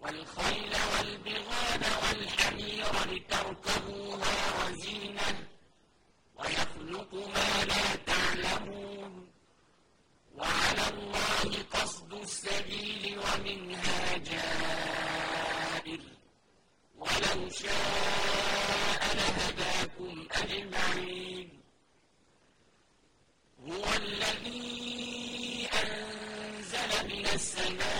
والخيل والبغال والحمير لتركبوها وزينا ويخلق ما لا تعلمون. وعلى الله قصد السبيل ومنها جائر ولو شاء لهداكم أجمعين. هو الذي أنزل من السماء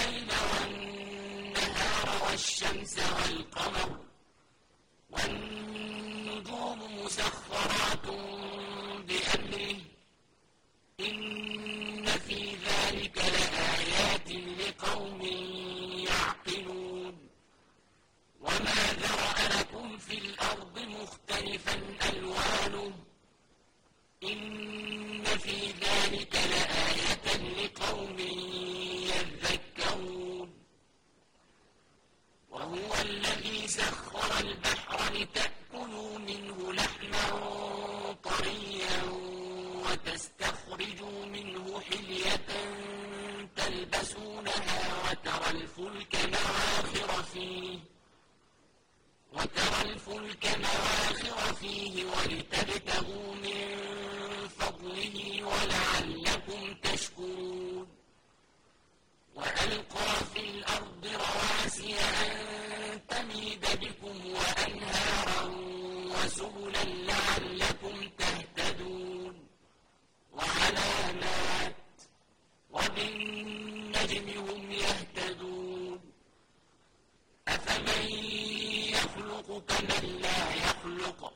والشمس والقمر والنجوم مسخرات بأمره إن في ذلك لآيات لقوم يعقلون وما ذرأ لكم في الأرض مختلفا ألوانه إن في ذلك لآيات يلبسونها وترى الفلك نواخر فيه. وترى الفلك نواخر فيه ولتبتغوا من فضله ولعلكم تشكرون. وألقى في الأرض رواسي أن تميد بكم وأنهارا وسبلا النجم هم يهتدون. أفمن يخلق كمن لا يخلق؟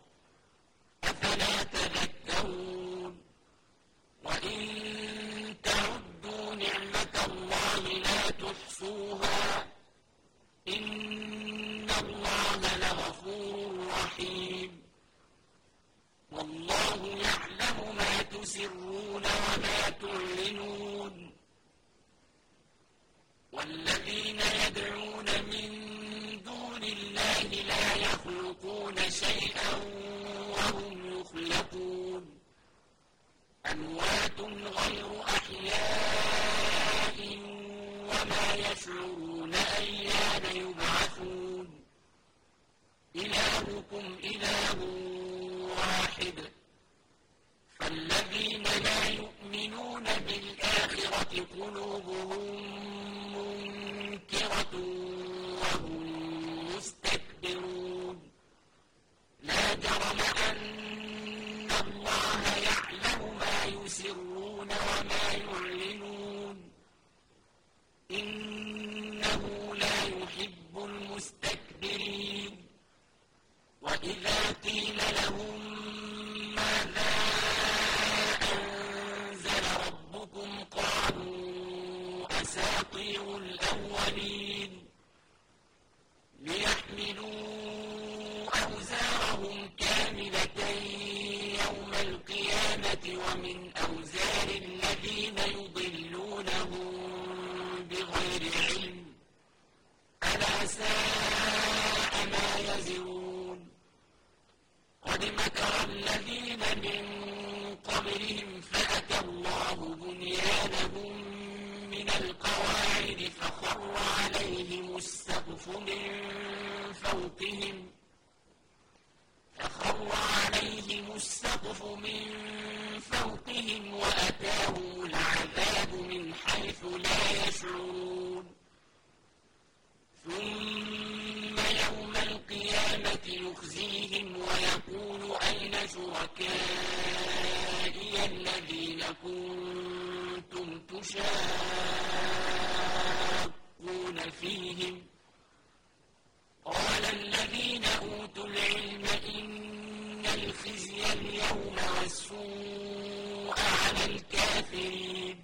السوء على الكافرين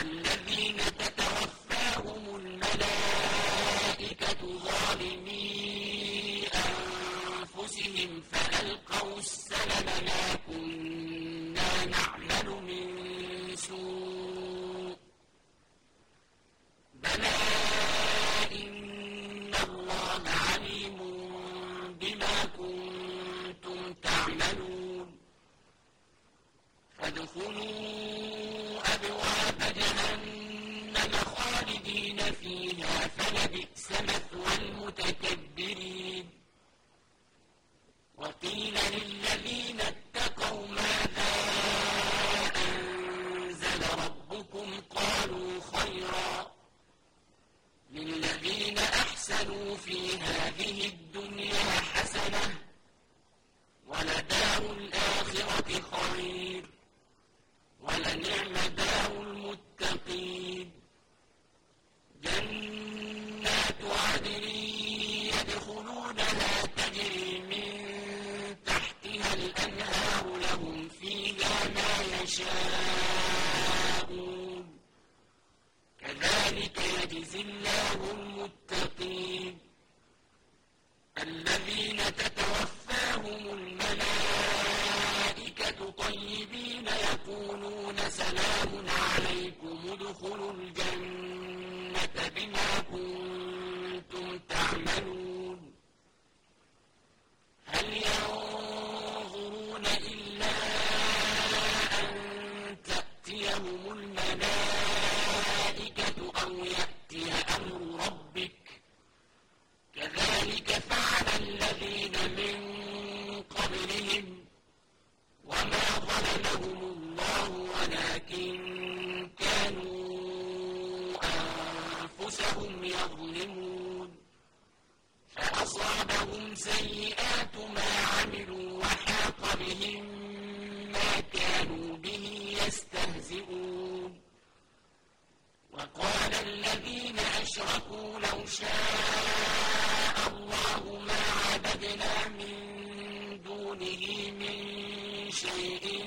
الذين تتوفاهم الملائكة ظالمي أنفسهم فألقوا السلم ما كنت Thank you. دونه من شيء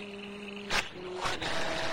نحن ولا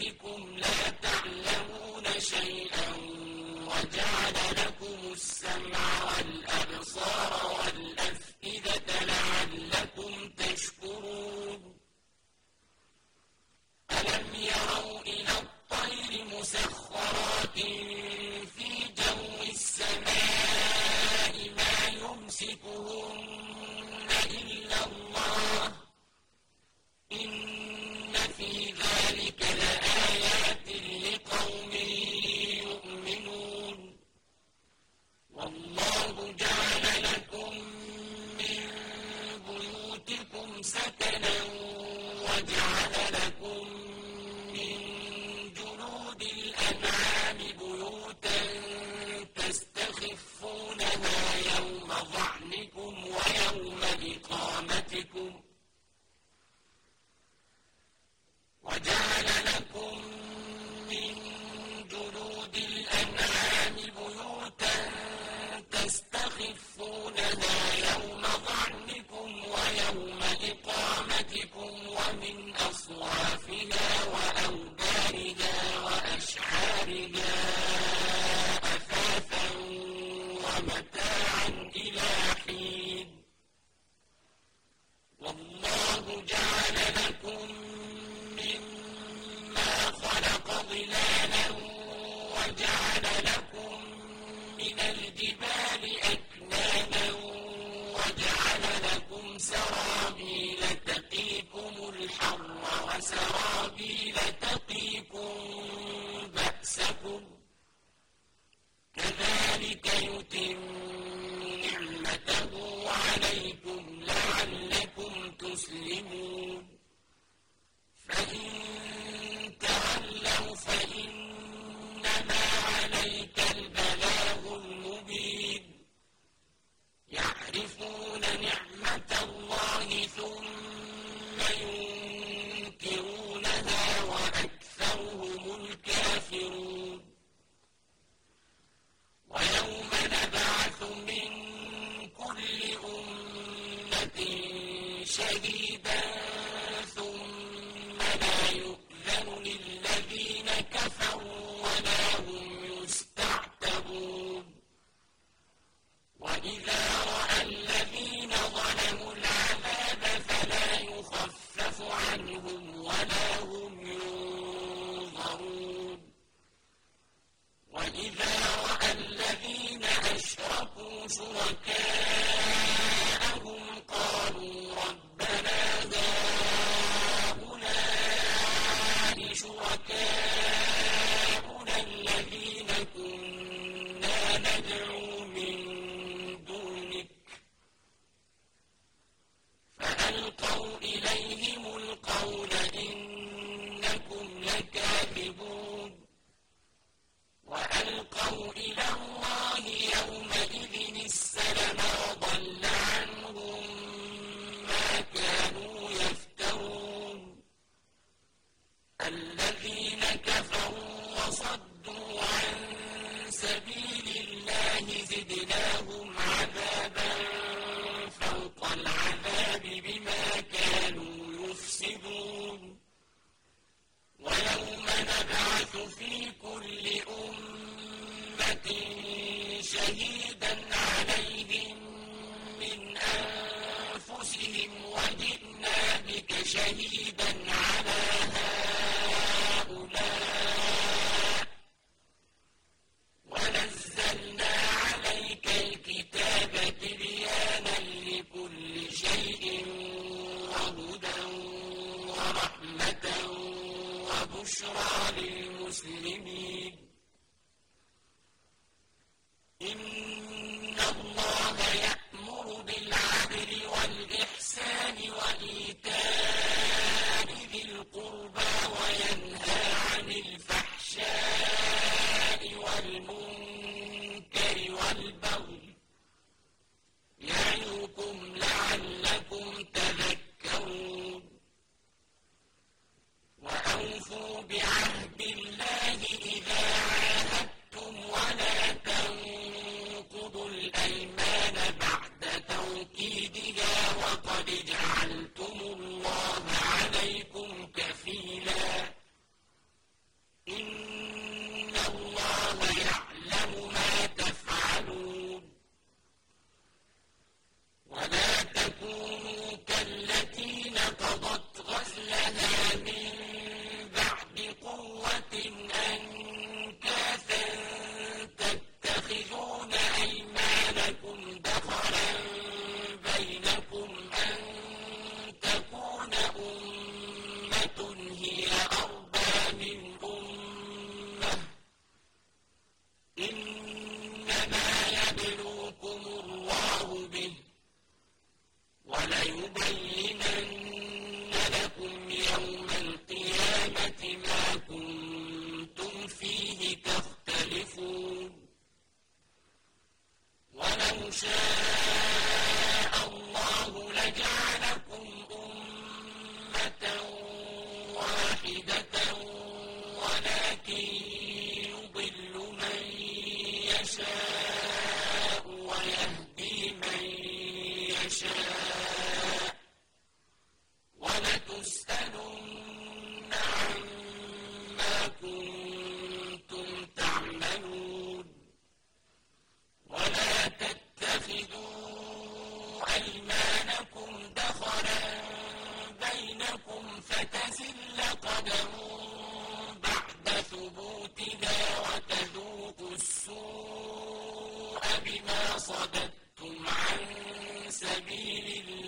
أصوافها وأوبارها إِلَىٰ شهيدا عليهم من أنفسهم وجئنا بك شهيدا أيمانكم دخلا بينكم فتزل قدم بعد ثبوتها وتذوق السوء بما صددتم عن سبيل الله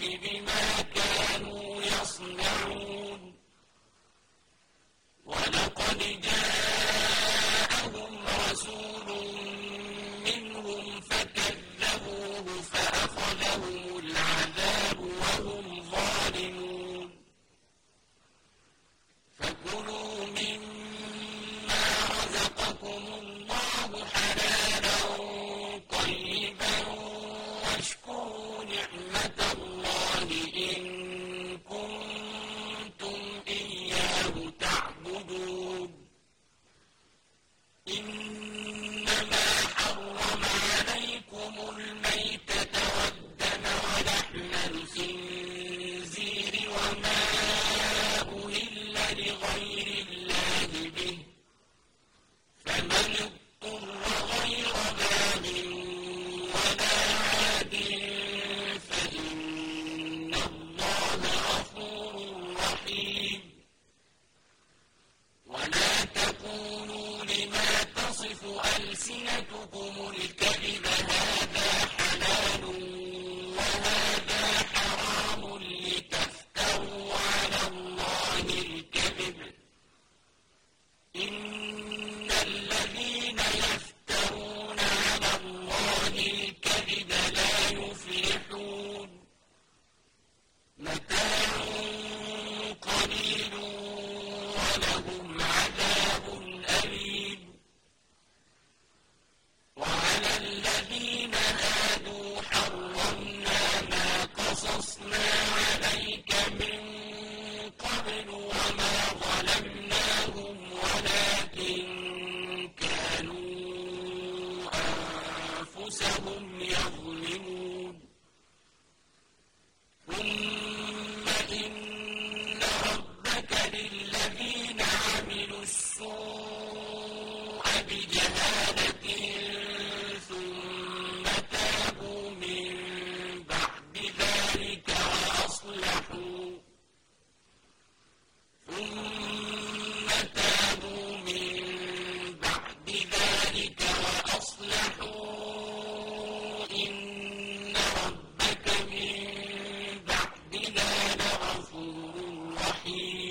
الناس بما كانوا يصنعون. ولقد جاء وإن